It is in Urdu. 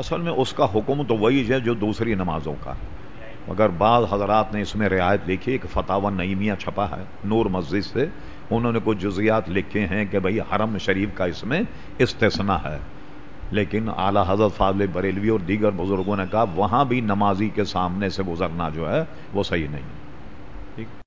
اصل میں اس کا حکم تو وہی ہے جو دوسری نمازوں کا۔ مگر بعض حضرات نے اس میں رعایت لکھی کہ فتح نعیمیہ چھپا ہے، نور مسجد سے۔ انہوں نے کچھ جزیات لکھے ہیں کہ بھئی حرم شریف کا اس میں استثنا ہے۔ لیکن اعلی حضرت فاضل بریلوی اور دیگر بزرگوں نے کہا، وہاں بھی نمازی کے سامنے سے گزرنا جو ہے، وہ صحیح نہیں۔ ٹھیک